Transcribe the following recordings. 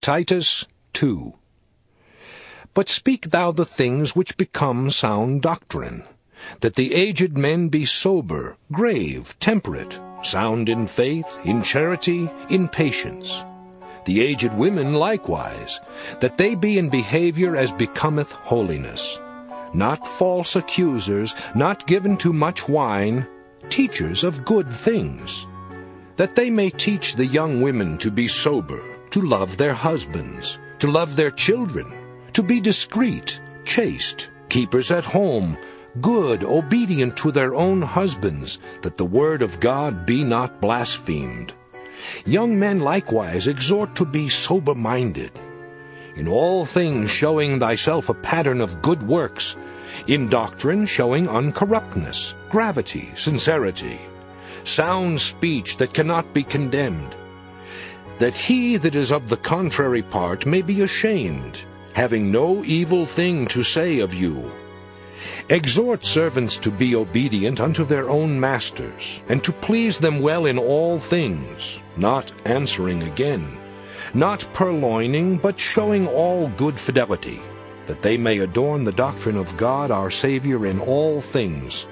Titus 2 But speak thou the things which become sound doctrine, that the aged men be sober, grave, temperate, sound in faith, in charity, in patience. The aged women likewise, that they be in behavior as becometh holiness, not false accusers, not given to much wine, teachers of good things, that they may teach the young women to be sober, to love their husbands, to love their children, to be discreet, chaste, keepers at home, good, obedient to their own husbands, that the word of God be not blasphemed. Young men likewise exhort to be sober-minded. In all things showing thyself a pattern of good works, in doctrine showing uncorruptness, gravity, sincerity, sound speech that cannot be condemned, that he that is of the contrary part may be ashamed, having no evil thing to say of you. Exhort servants to be obedient unto their own masters, and to please them well in all things, not answering again, not purloining, but showing all good fidelity, that they may adorn the doctrine of God our Saviour in all things.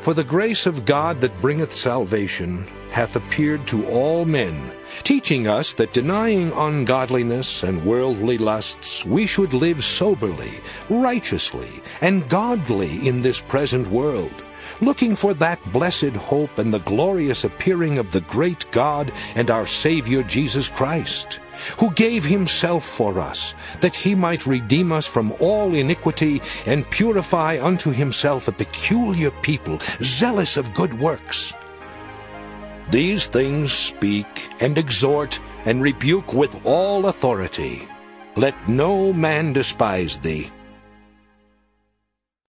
For the grace of God that bringeth salvation hath appeared to all men, teaching us that denying ungodliness and worldly lusts, we should live soberly, righteously, and godly in this present world, looking for that blessed hope and the glorious appearing of the great God and our Savior Jesus Christ, who gave himself for us, that he might redeem us from all iniquity and purify unto himself a peculiar people, zealous of good works. These things speak and exhort and rebuke with all authority. Let no man despise thee,